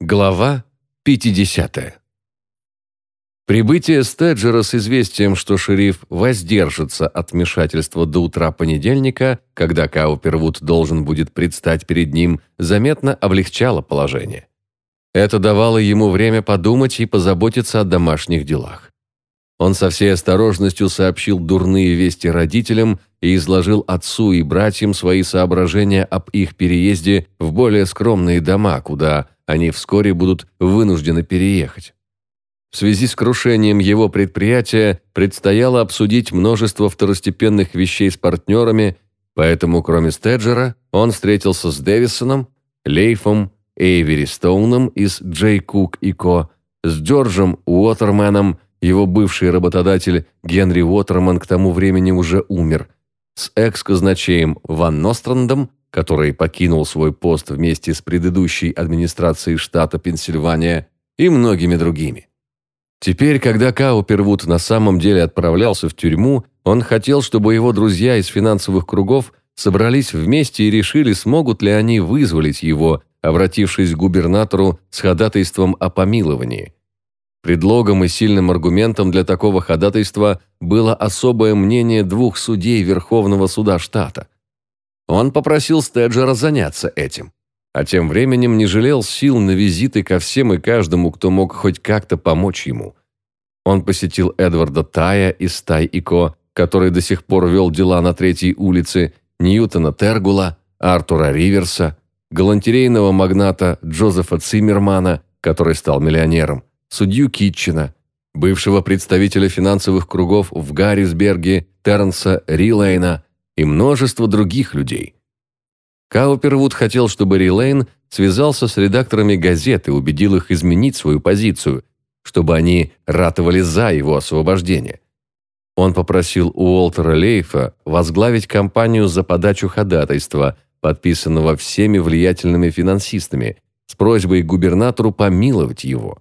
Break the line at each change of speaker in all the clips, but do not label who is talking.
Глава 50. Прибытие Стеджера с известием, что шериф воздержится от вмешательства до утра понедельника, когда Каупервуд должен будет предстать перед ним, заметно облегчало положение. Это давало ему время подумать и позаботиться о домашних делах. Он со всей осторожностью сообщил дурные вести родителям и изложил отцу и братьям свои соображения об их переезде в более скромные дома, куда они вскоре будут вынуждены переехать. В связи с крушением его предприятия предстояло обсудить множество второстепенных вещей с партнерами, поэтому кроме Стеджера он встретился с Дэвисоном, Лейфом, Эйвери Стоуном из Джей Кук и Ко, с Джорджем Уотерменом, его бывший работодатель Генри Уотерман к тому времени уже умер, с экс-казначеем Ван Нострандом, который покинул свой пост вместе с предыдущей администрацией штата Пенсильвания, и многими другими. Теперь, когда Каупервуд на самом деле отправлялся в тюрьму, он хотел, чтобы его друзья из финансовых кругов собрались вместе и решили, смогут ли они вызволить его, обратившись к губернатору с ходатайством о помиловании. Предлогом и сильным аргументом для такого ходатайства было особое мнение двух судей Верховного суда штата. Он попросил Стеджера заняться этим а тем временем не жалел сил на визиты ко всем и каждому, кто мог хоть как-то помочь ему. Он посетил Эдварда Тая из Тай и Ко, который до сих пор вел дела на Третьей улице, Ньютона Тергула, Артура Риверса, галантерейного магната Джозефа Циммермана, который стал миллионером, судью Китчена, бывшего представителя финансовых кругов в Гаррисберге Тернса Рилейна и множество других людей. Каупервуд хотел, чтобы Рилейн связался с редакторами газеты и убедил их изменить свою позицию, чтобы они ратовали за его освобождение. Он попросил Уолтера Лейфа возглавить кампанию за подачу ходатайства, подписанного всеми влиятельными финансистами, с просьбой губернатору помиловать его.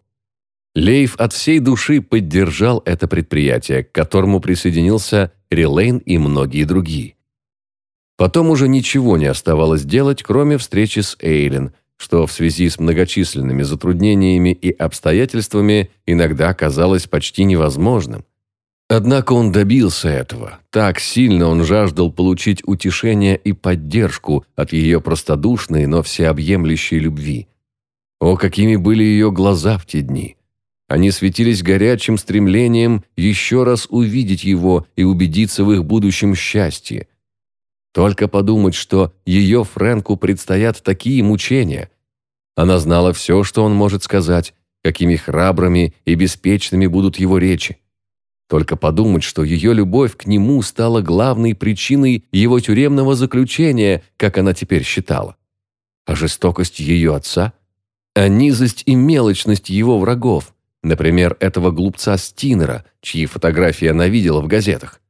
Лейф от всей души поддержал это предприятие, к которому присоединился Рилейн и многие другие. Потом уже ничего не оставалось делать, кроме встречи с Эйлин, что в связи с многочисленными затруднениями и обстоятельствами иногда казалось почти невозможным. Однако он добился этого. Так сильно он жаждал получить утешение и поддержку от ее простодушной, но всеобъемлющей любви. О, какими были ее глаза в те дни! Они светились горячим стремлением еще раз увидеть его и убедиться в их будущем счастье – только подумать, что ее Фрэнку предстоят такие мучения. Она знала все, что он может сказать, какими храбрыми и беспечными будут его речи. Только подумать, что ее любовь к нему стала главной причиной его тюремного заключения, как она теперь считала. А жестокость ее отца? А низость и мелочность его врагов? Например, этого глупца Стинера, чьи фотографии она видела в газетах.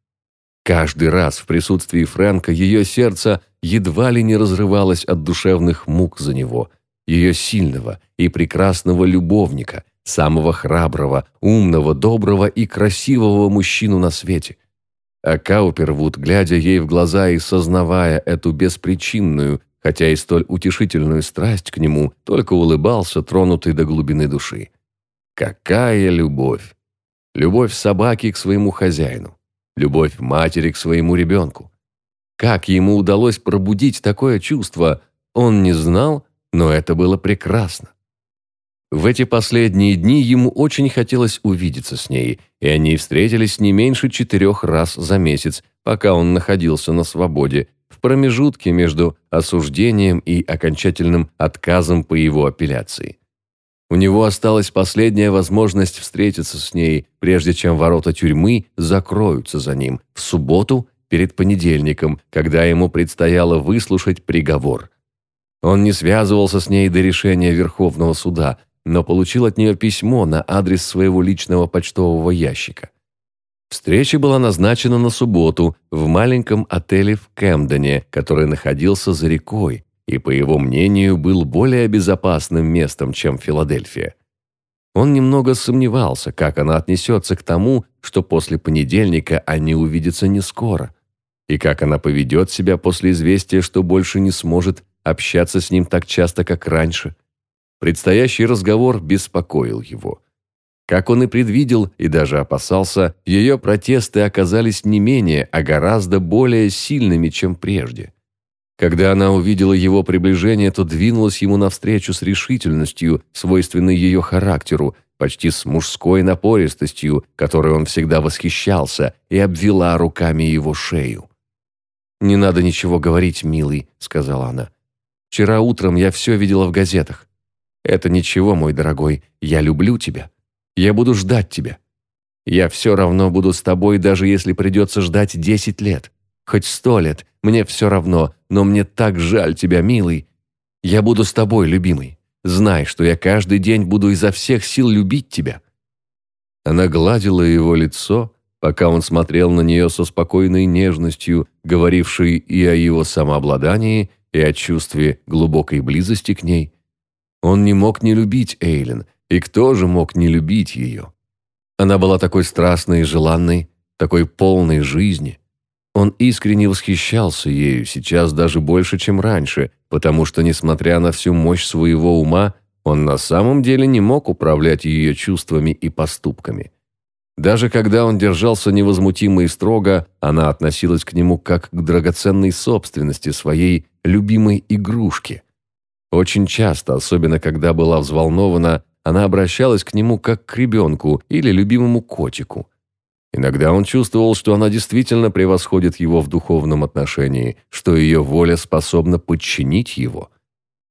Каждый раз в присутствии Фрэнка ее сердце едва ли не разрывалось от душевных мук за него, ее сильного и прекрасного любовника, самого храброго, умного, доброго и красивого мужчину на свете. А Каупервуд, глядя ей в глаза и сознавая эту беспричинную, хотя и столь утешительную страсть к нему, только улыбался, тронутый до глубины души. Какая любовь! Любовь собаки к своему хозяину любовь матери к своему ребенку. Как ему удалось пробудить такое чувство, он не знал, но это было прекрасно. В эти последние дни ему очень хотелось увидеться с ней, и они встретились не меньше четырех раз за месяц, пока он находился на свободе, в промежутке между осуждением и окончательным отказом по его апелляции. У него осталась последняя возможность встретиться с ней, прежде чем ворота тюрьмы закроются за ним, в субботу перед понедельником, когда ему предстояло выслушать приговор. Он не связывался с ней до решения Верховного суда, но получил от нее письмо на адрес своего личного почтового ящика. Встреча была назначена на субботу в маленьком отеле в Кэмдене, который находился за рекой, и, по его мнению, был более безопасным местом, чем Филадельфия. Он немного сомневался, как она отнесется к тому, что после понедельника они увидятся не скоро, и как она поведет себя после известия, что больше не сможет общаться с ним так часто, как раньше. предстоящий разговор беспокоил его. Как он и предвидел и даже опасался, ее протесты оказались не менее, а гораздо более сильными, чем прежде. Когда она увидела его приближение, то двинулась ему навстречу с решительностью, свойственной ее характеру, почти с мужской напористостью, которой он всегда восхищался, и обвела руками его шею. «Не надо ничего говорить, милый», — сказала она. «Вчера утром я все видела в газетах. Это ничего, мой дорогой, я люблю тебя. Я буду ждать тебя. Я все равно буду с тобой, даже если придется ждать десять лет. Хоть сто лет, мне все равно, но мне так жаль тебя, милый. Я буду с тобой, любимый. Знай, что я каждый день буду изо всех сил любить тебя». Она гладила его лицо, пока он смотрел на нее со спокойной нежностью, говорившей и о его самообладании, и о чувстве глубокой близости к ней. Он не мог не любить Эйлин, и кто же мог не любить ее? Она была такой страстной и желанной, такой полной жизни. Он искренне восхищался ею, сейчас даже больше, чем раньше, потому что, несмотря на всю мощь своего ума, он на самом деле не мог управлять ее чувствами и поступками. Даже когда он держался невозмутимо и строго, она относилась к нему как к драгоценной собственности своей любимой игрушки. Очень часто, особенно когда была взволнована, она обращалась к нему как к ребенку или любимому котику. Иногда он чувствовал, что она действительно превосходит его в духовном отношении, что ее воля способна подчинить его.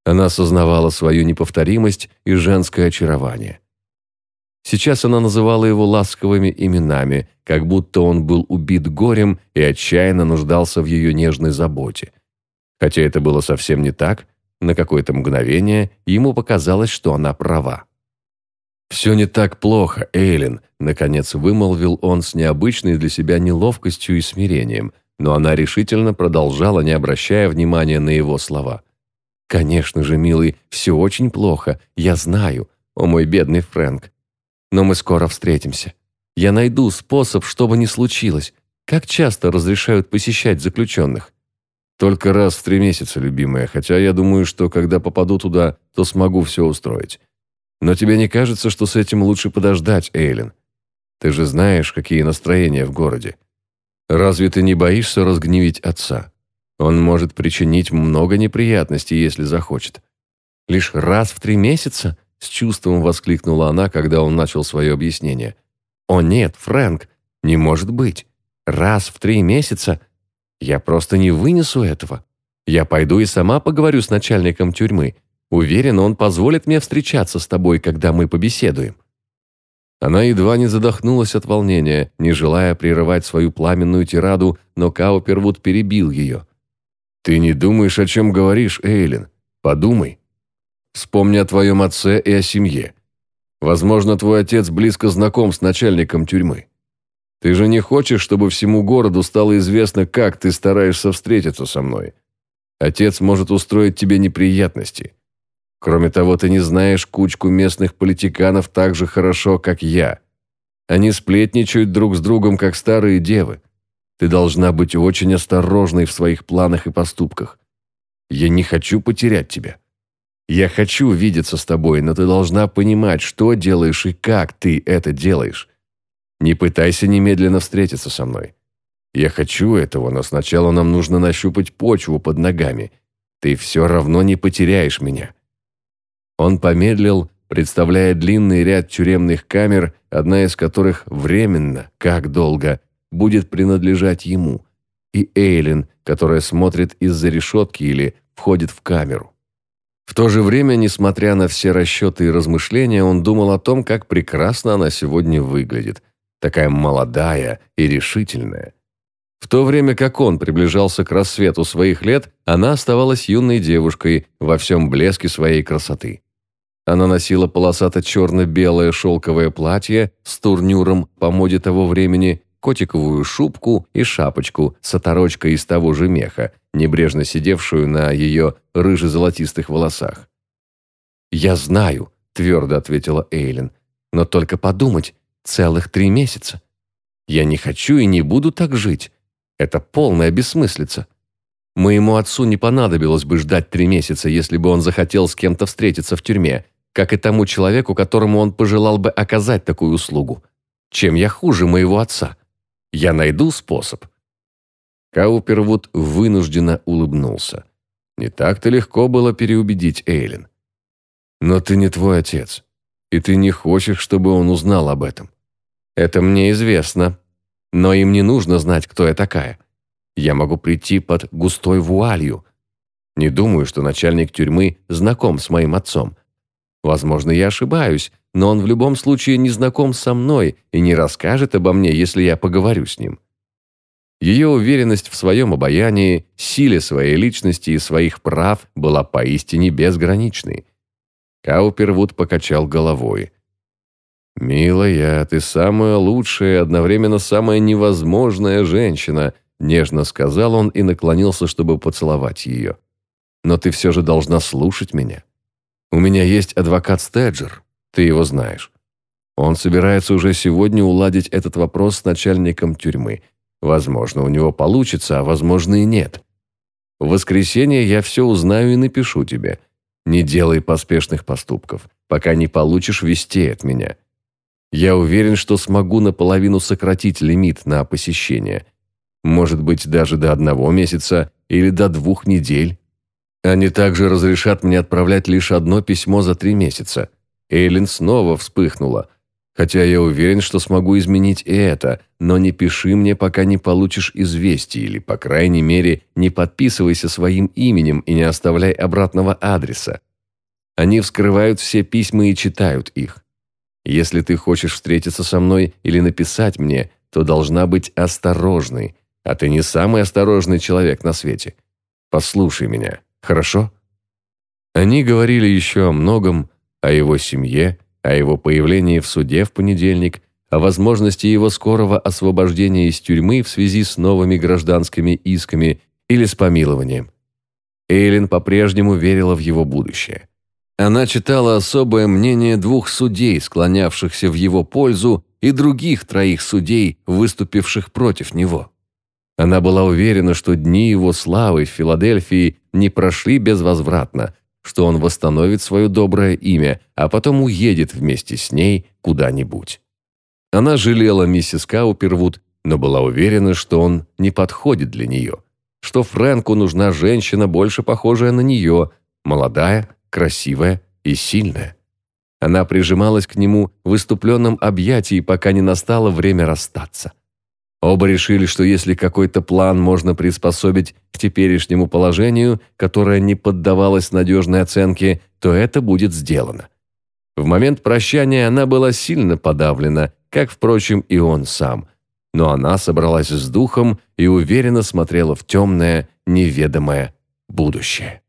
Она осознавала свою неповторимость и женское очарование. Сейчас она называла его ласковыми именами, как будто он был убит горем и отчаянно нуждался в ее нежной заботе. Хотя это было совсем не так, на какое-то мгновение ему показалось, что она права. «Все не так плохо, Эйлин», — наконец вымолвил он с необычной для себя неловкостью и смирением, но она решительно продолжала, не обращая внимания на его слова. «Конечно же, милый, все очень плохо, я знаю, о мой бедный Фрэнк. Но мы скоро встретимся. Я найду способ, чтобы не случилось. Как часто разрешают посещать заключенных? Только раз в три месяца, любимая, хотя я думаю, что когда попаду туда, то смогу все устроить. Но тебе не кажется, что с этим лучше подождать, Эйлин? Ты же знаешь, какие настроения в городе. Разве ты не боишься разгневить отца? Он может причинить много неприятностей, если захочет. Лишь раз в три месяца? С чувством воскликнула она, когда он начал свое объяснение. «О нет, Фрэнк, не может быть. Раз в три месяца? Я просто не вынесу этого. Я пойду и сама поговорю с начальником тюрьмы. Уверен, он позволит мне встречаться с тобой, когда мы побеседуем». Она едва не задохнулась от волнения, не желая прерывать свою пламенную тираду, но Каупервуд перебил ее. «Ты не думаешь, о чем говоришь, Эйлин? Подумай. Вспомни о твоем отце и о семье. Возможно, твой отец близко знаком с начальником тюрьмы. Ты же не хочешь, чтобы всему городу стало известно, как ты стараешься встретиться со мной. Отец может устроить тебе неприятности. Кроме того, ты не знаешь кучку местных политиканов так же хорошо, как я. Они сплетничают друг с другом, как старые девы. Ты должна быть очень осторожной в своих планах и поступках. Я не хочу потерять тебя. Я хочу видеться с тобой, но ты должна понимать, что делаешь и как ты это делаешь. Не пытайся немедленно встретиться со мной. Я хочу этого, но сначала нам нужно нащупать почву под ногами. Ты все равно не потеряешь меня». Он помедлил, представляя длинный ряд тюремных камер, одна из которых временно, как долго, будет принадлежать ему, и Эйлин, которая смотрит из-за решетки или входит в камеру. В то же время, несмотря на все расчеты и размышления, он думал о том, как прекрасно она сегодня выглядит, такая молодая и решительная. В то время как он приближался к рассвету своих лет, она оставалась юной девушкой во всем блеске своей красоты. Она носила полосато-черно-белое шелковое платье с турнюром по моде того времени котиковую шубку и шапочку с оторочкой из того же меха, небрежно сидевшую на ее рыже-золотистых волосах. «Я знаю», – твердо ответила Эйлин, – «но только подумать, целых три месяца. Я не хочу и не буду так жить. Это полная бессмыслица. Моему отцу не понадобилось бы ждать три месяца, если бы он захотел с кем-то встретиться в тюрьме. Как и тому человеку, которому он пожелал бы оказать такую услугу. Чем я хуже моего отца? Я найду способ». Каупервуд вынужденно улыбнулся. Не так-то легко было переубедить Эйлин. «Но ты не твой отец, и ты не хочешь, чтобы он узнал об этом. Это мне известно, но им не нужно знать, кто я такая. Я могу прийти под густой вуалью. Не думаю, что начальник тюрьмы знаком с моим отцом. Возможно, я ошибаюсь, но он в любом случае не знаком со мной и не расскажет обо мне, если я поговорю с ним. Ее уверенность в своем обаянии, силе своей личности и своих прав была поистине безграничной. Каупервуд покачал головой. «Милая, ты самая лучшая и одновременно самая невозможная женщина», нежно сказал он и наклонился, чтобы поцеловать ее. «Но ты все же должна слушать меня. У меня есть адвокат Стеджер, ты его знаешь. Он собирается уже сегодня уладить этот вопрос с начальником тюрьмы. Возможно, у него получится, а возможно и нет. В воскресенье я все узнаю и напишу тебе. Не делай поспешных поступков, пока не получишь вести от меня». Я уверен, что смогу наполовину сократить лимит на посещение. Может быть, даже до одного месяца или до двух недель. Они также разрешат мне отправлять лишь одно письмо за три месяца. Эйлин снова вспыхнула. Хотя я уверен, что смогу изменить и это, но не пиши мне, пока не получишь известий, или, по крайней мере, не подписывайся своим именем и не оставляй обратного адреса. Они вскрывают все письма и читают их. Если ты хочешь встретиться со мной или написать мне, то должна быть осторожной, а ты не самый осторожный человек на свете. Послушай меня, хорошо?» Они говорили еще о многом, о его семье, о его появлении в суде в понедельник, о возможности его скорого освобождения из тюрьмы в связи с новыми гражданскими исками или с помилованием. Эйлин по-прежнему верила в его будущее. Она читала особое мнение двух судей, склонявшихся в его пользу, и других троих судей, выступивших против него. Она была уверена, что дни его славы в Филадельфии не прошли безвозвратно, что он восстановит свое доброе имя, а потом уедет вместе с ней куда-нибудь. Она жалела миссис Каупервуд, но была уверена, что он не подходит для нее, что Фрэнку нужна женщина, больше похожая на нее, молодая, красивая и сильная. Она прижималась к нему в выступленном объятии, пока не настало время расстаться. Оба решили, что если какой-то план можно приспособить к теперешнему положению, которое не поддавалось надежной оценке, то это будет сделано. В момент прощания она была сильно подавлена, как, впрочем, и он сам. Но она собралась с духом и уверенно смотрела в темное, неведомое будущее.